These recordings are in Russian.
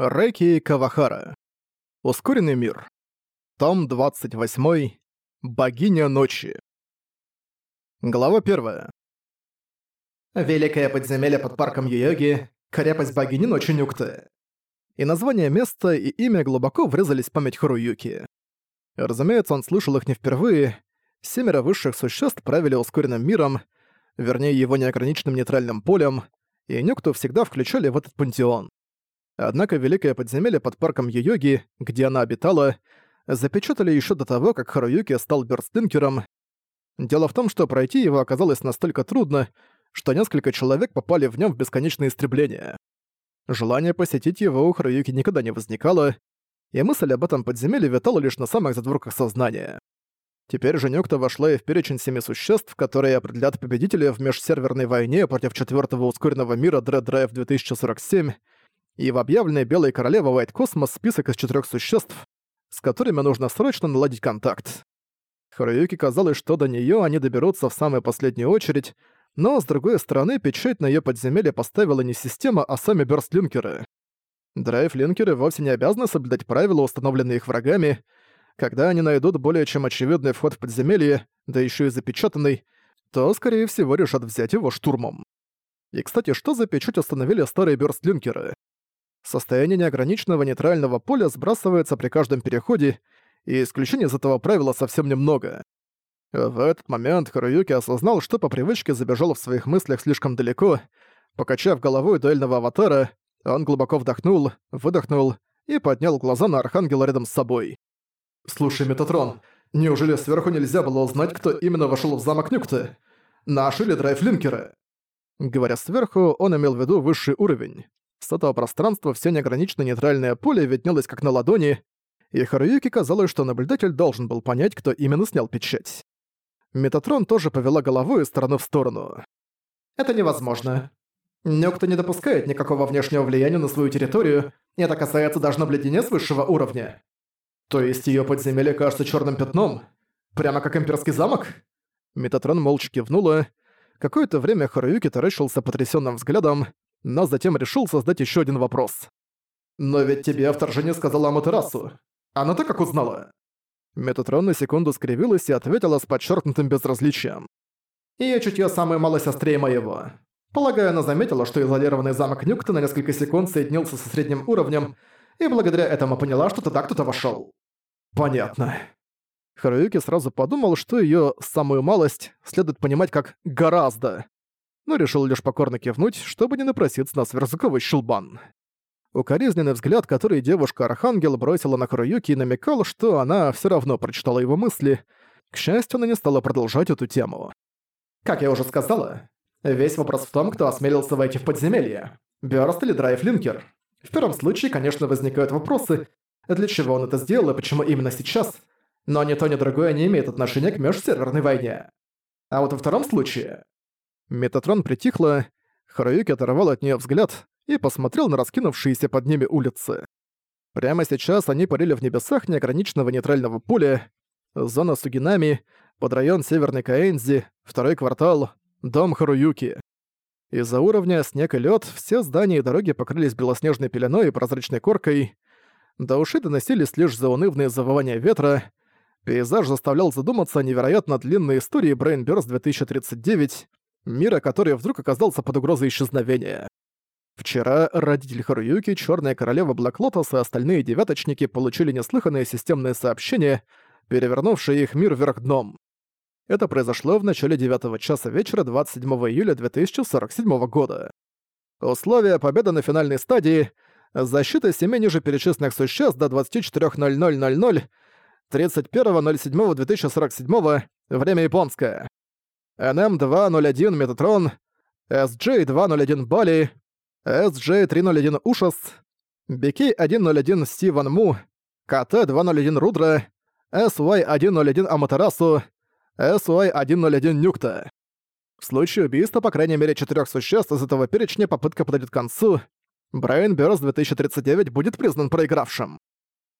Рэки Кавахара. Ускоренный мир. Том 28. Богиня ночи. Глава 1. Великое подземелье под парком Йоги, крепость богини ночи Нюкты. И название места, и имя глубоко врезались в память Харуюки. Разумеется, он слышал их не впервые. Семеро высших существ правили ускоренным миром, вернее его неограниченным нейтральным полем, и Нюкту всегда включали в этот пантеон. Однако Великое подземелье под парком Йоги, где она обитала, запечатали еще до того, как Харуюки стал бёрстлинкером. Дело в том, что пройти его оказалось настолько трудно, что несколько человек попали в нем в бесконечное истребление. Желание посетить его у Харуюки никогда не возникало, и мысль об этом подземелье витала лишь на самых задворках сознания. Теперь же Нюкта вошла и в перечень семи существ, которые определят победителя в межсерверной войне против четвертого ускоренного мира Dread Drive 2047, и в объявленной Белой Королевой White Cosmos список из четырех существ, с которыми нужно срочно наладить контакт. Харуюке казалось, что до нее они доберутся в самую последнюю очередь, но, с другой стороны, печать на ее подземелье поставила не система, а сами бёрстлинкеры. Драйв-линкеры вовсе не обязаны соблюдать правила, установленные их врагами. Когда они найдут более чем очевидный вход в подземелье, да еще и запечатанный, то, скорее всего, решат взять его штурмом. И, кстати, что за печать установили старые бёрстлинкеры? Состояние неограниченного нейтрального поля сбрасывается при каждом переходе, и исключений из этого правила совсем немного. В этот момент Харуюки осознал, что по привычке забежал в своих мыслях слишком далеко. Покачав головой дуэльного аватара, он глубоко вдохнул, выдохнул и поднял глаза на Архангела рядом с собой. «Слушай, Метатрон, неужели сверху нельзя было узнать, кто именно вошел в замок Нюкты? Наши ли драйв-линкеры?» Говоря сверху, он имел в виду высший уровень. С этого пространства все неограниченно нейтральное поле виднелось как на ладони, и Харуюке казалось, что наблюдатель должен был понять, кто именно снял печать. Метатрон тоже повела головой из стороны в сторону. «Это невозможно. Нёкто не допускает никакого внешнего влияния на свою территорию, и это касается даже наблюдения с высшего уровня. То есть её подземелье кажется чёрным пятном? Прямо как имперский замок?» Метатрон молча кивнула. Какое-то время Харуюки таращился потрясённым взглядом, но затем решил создать еще один вопрос. «Но ведь тебе о вторжении сказала Аматерасу. Она-то как узнала?» Метатрон на секунду скривилась и ответила с подчеркнутым безразличием. «Её чутьё самое малость острее моего. Полагаю, она заметила, что изолированный замок Нюкта на несколько секунд соединился со средним уровнем, и благодаря этому поняла, что туда кто-то вошёл». «Понятно». Харуюки сразу подумал, что её самую малость следует понимать как «гораздо», но решил лишь покорно кивнуть, чтобы не напроситься на сверхзвуковой щелбан. Укоризненный взгляд, который девушка-архангел бросила на Харуюки, намекал, что она все равно прочитала его мысли. К счастью, она не стала продолжать эту тему. «Как я уже сказала, весь вопрос в том, кто осмелился войти в подземелье. Бёрст или Драйв-Линкер. В первом случае, конечно, возникают вопросы, для чего он это сделал и почему именно сейчас, но ни то, ни другое не имеет отношения к межсерверной войне. А вот во втором случае, Метатрон притихла, Харуюки оторвал от нее взгляд и посмотрел на раскинувшиеся под ними улицы. Прямо сейчас они парили в небесах неограниченного нейтрального поля, зона Сугинами, под район Северной Каэнзи, второй квартал, дом Харуюки. Из-за уровня снег и лед все здания и дороги покрылись белоснежной пеленой и прозрачной коркой. До ушей доносились лишь заунывные завывания ветра. Пейзаж заставлял задуматься о невероятно длинной истории Brain Burst 2039, мира, который вдруг оказался под угрозой исчезновения. Вчера родитель Харуюки, Черная Королева Блэк Лотос и остальные девяточники получили неслыханное системное сообщение, перевернувшее их мир вверх дном. Это произошло в начале 9 часа вечера 27 июля 2047 года. Условия победы на финальной стадии — защита семи ниже перечисленных существ до 24.00.00 31.07.2047, время японское. NM201 Метатрон, SJ201 Бали, SJ301 Ушас, BK101 Стивен Му, КТ-201 Рудра, SY101 Аматерасу, SY101 Нюкта. В случае убийства по крайней мере четырех существ из этого перечня попытка подойдет к концу, Брайан Бёрс 2039 будет признан проигравшим.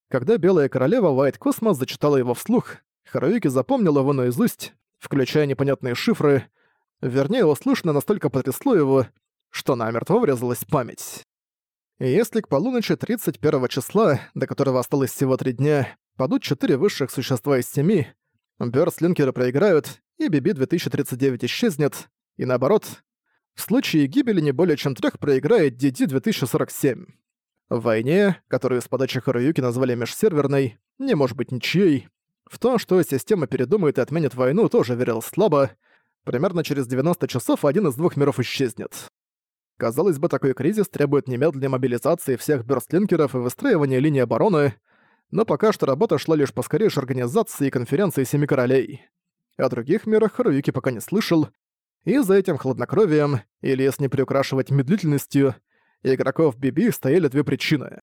Когда Белая Королева White Cosmos зачитала его вслух, Харуюки запомнил его наизусть, включая непонятные шифры. Вернее, услышно настолько потрясло его, что намертво врезалась память. И если к полуночи 31 числа, до которого осталось всего три дня, падут четыре высших существа из семи, Бёрстлинкеры проиграют, и BB-2039 исчезнет, и наоборот, в случае гибели не более чем трех проиграет DD-2047. В войне, которую с подачи Харуюки назвали межсерверной, не может быть ничьей. В то, что система передумает и отменит войну, тоже верил слабо. Примерно через 90 часов один из двух миров исчезнет. Казалось бы, такой кризис требует немедленной мобилизации всех бёрстлинкеров и выстраивания линии обороны, но пока что работа шла лишь по скорейшей организации конференции Семи Королей. О других мирах Харуюки пока не слышал, и за этим хладнокровием, или если не приукрашивать медлительностью, игроков Биби стояли две причины.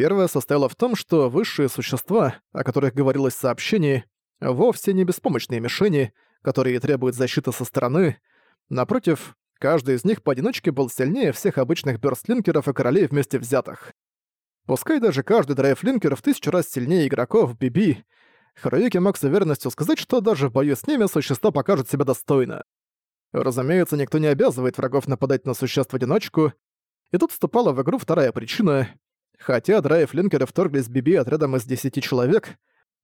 Первая состояла в том, что высшие существа, о которых говорилось в сообщении, вовсе не беспомощные мишени, которые требуют защиты со стороны. Напротив, каждый из них поодиночке был сильнее всех обычных бёрстлинкеров и королей вместе взятых. Пускай даже каждый драйв-линкер в тысячу раз сильнее игроков Биби, Харуюки мог с уверенностью сказать, что даже в бою с ними существа покажут себя достойно. Разумеется, никто не обязывает врагов нападать на существ в одиночку, и тут вступала в игру вторая причина. Хотя драйв-линкеры вторглись в Биби отрядом из 10 человек,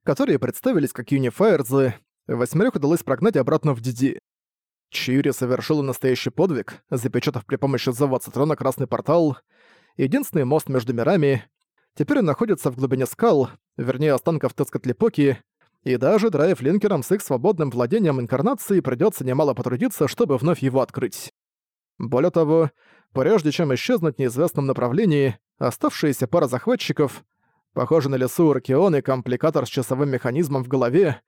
которые представились как юнифайерзы, восьмерых удалось прогнать обратно в Диди. Чири совершила настоящий подвиг, запечатав при помощи зова Цитрона красный портал, единственный мост между мирами. Теперь он находится в глубине скал, вернее останков Тецкатлипоки, и даже драйв-линкерам с их свободным владением инкарнации придётся немало потрудиться, чтобы вновь его открыть. Более того, прежде чем исчезнуть в неизвестном направлении, оставшиеся пара захватчиков, похожие на лесу Уркион и компликатор с часовым механизмом в голове,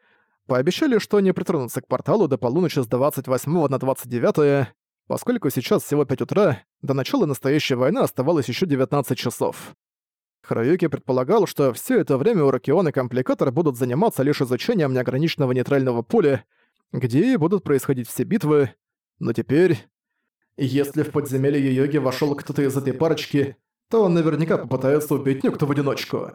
пообещали, что не притронутся к порталу до полуночи с 28 на 29, поскольку сейчас всего 5 утра, до начала настоящей войны оставалось еще 19 часов. Хроюки предполагал, что все это время Уракион и Компликатор будут заниматься лишь изучением неограниченного нейтрального поля, где и будут происходить все битвы, но теперь... Если в подземелье Йоги вошел кто-то из этой парочки, то он наверняка попытается убить Нюкту в одиночку.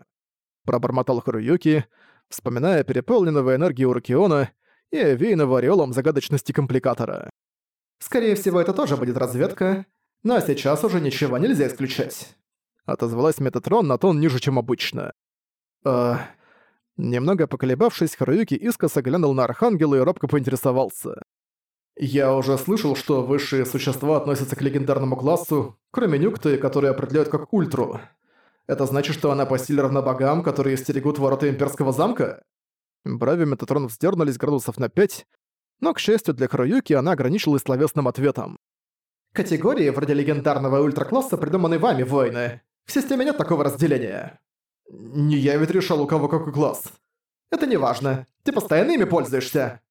Пробормотал Харуюки, вспоминая переполненного энергии Уракиона и овеянного ореолом загадочности Компликатора. Скорее всего, это тоже будет разведка, но сейчас уже ничего нельзя исключать. Отозвалась Метатрон на тон ниже, чем обычно. Э, немного поколебавшись, Харуюки искоса глянул на Архангела и робко поинтересовался. «Я уже слышал, что высшие существа относятся к легендарному классу, кроме Нюкты, которые определяют как Ультру. Это значит, что она по силе равна богам, которые стерегут ворота Имперского замка?» Брави Метатрон вздернулись градусов на пять, но, к счастью для Харуюки, она ограничилась словесным ответом. «Категории вроде легендарного ультракласса придуманы вами, воины. В системе нет такого разделения. Не я ведь решал, у кого какой класс. Это не важно. Ты постоянно ими пользуешься.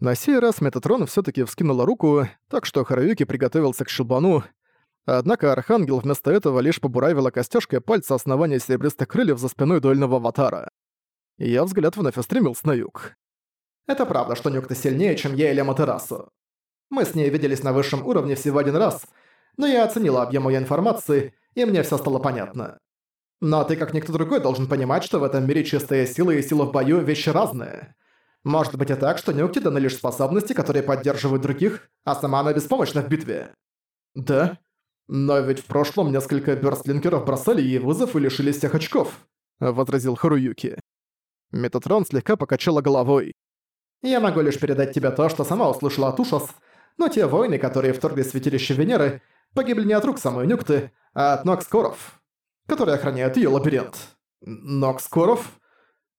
На сей раз Метатрон все таки вскинула руку, так что Харуюки приготовился к щелбану. Однако Архангел вместо этого лишь побуравила костяшкой пальца основания серебристых крыльев за спиной дуэльного аватара. Я взгляд вновь устремился на юг. Это правда, что Нюкта сильнее, чем я или Матерасу. Мы с ней виделись на высшем уровне всего один раз, но я оценила объем ее информации и мне все стало понятно. Но ты, как никто другой, должен понимать, что в этом мире чистая сила и сила в бою – вещи разные. Может быть и так, что Нюкти даны лишь способности, которые поддерживают других, а сама она беспомощна в битве. Да? Но ведь в прошлом несколько бёрстлинкеров бросали ей вызов и лишились всех очков, возразил Харуюки. Метатрон слегка покачала головой. Я могу лишь передать тебе то, что сама услышала от Ушас, но те воины, которые вторглись в святилище Венеры, погибли не от рук самой Нюкты, а от Нокскоров, который охраняет ее лабиринт. Нокскоров?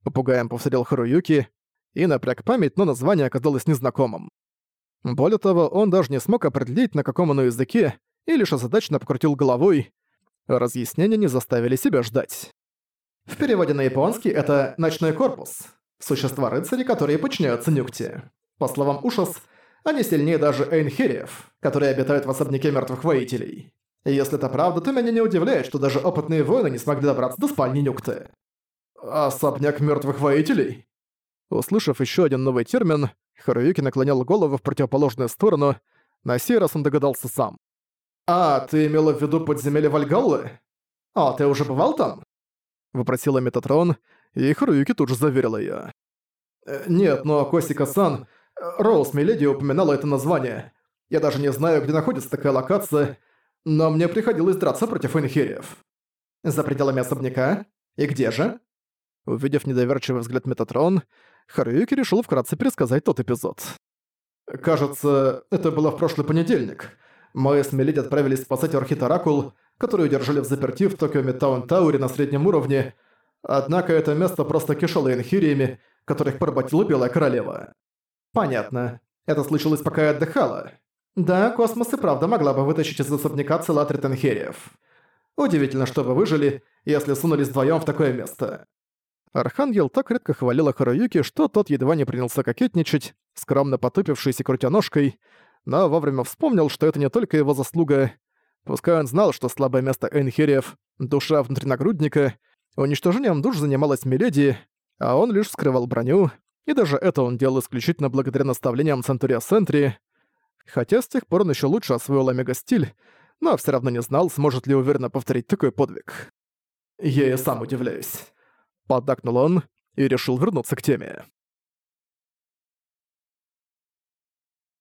Попугаем повторил Харуюки и напряг память, но название оказалось незнакомым. Более того, он даже не смог определить, на каком оно языке, и лишь озадачно покрутил головой. Разъяснения не заставили себя ждать. В переводе на японский это «ночной корпус». Существа-рыцари, которые подчиняются Нюкте. По словам Ушас, они сильнее даже Эйнхериев, которые обитают в особняке мертвых воителей. Если это правда, то меня не удивляет, что даже опытные воины не смогли добраться до спальни Нюкты. Особняк мертвых воителей? Услышав еще один новый термин, Харуюки наклонял голову в противоположную сторону, на сей раз он догадался сам. «А, ты имела в виду подземелье Вальгаллы? А, ты уже бывал там?» Вопросила Метатрон, и Харуюки тут же заверил её. «Э, «Нет, но Косика-сан, Роуз Миледи упоминала это название. Я даже не знаю, где находится такая локация, но мне приходилось драться против инхериев. За пределами особняка? И где же?» Увидев недоверчивый взгляд Метатрон, Харуюки решил вкратце пересказать тот эпизод. «Кажется, это было в прошлый понедельник. Мы с Мелиди отправились спасать Орхит Оракул, которую держали в заперти в Токио Мидтаун Тауре на среднем уровне, однако это место просто кишело инхириями, которых поработила Белая Королева». «Понятно. Это случилось, пока я отдыхала. Да, космос и правда могла бы вытащить из особняка целый отряд. Удивительно, что вы выжили, если сунулись вдвоем в такое место». Архангел так редко хвалил Харуюки, что тот едва не принялся кокетничать, скромно потупившись и крутя ножкой, но вовремя вспомнил, что это не только его заслуга. Пускай он знал, что слабое место Энхериев — душа внутринагрудника, уничтожением душ занималась Миледи, а он лишь скрывал броню, и даже это он делал исключительно благодаря наставлениям Центурия Сентри, хотя с тех пор он ещё лучше освоил Омега-стиль, но всё равно не знал, сможет ли уверенно повторить такой подвиг. «Я и сам удивляюсь», — поддакнул он и решил вернуться к теме.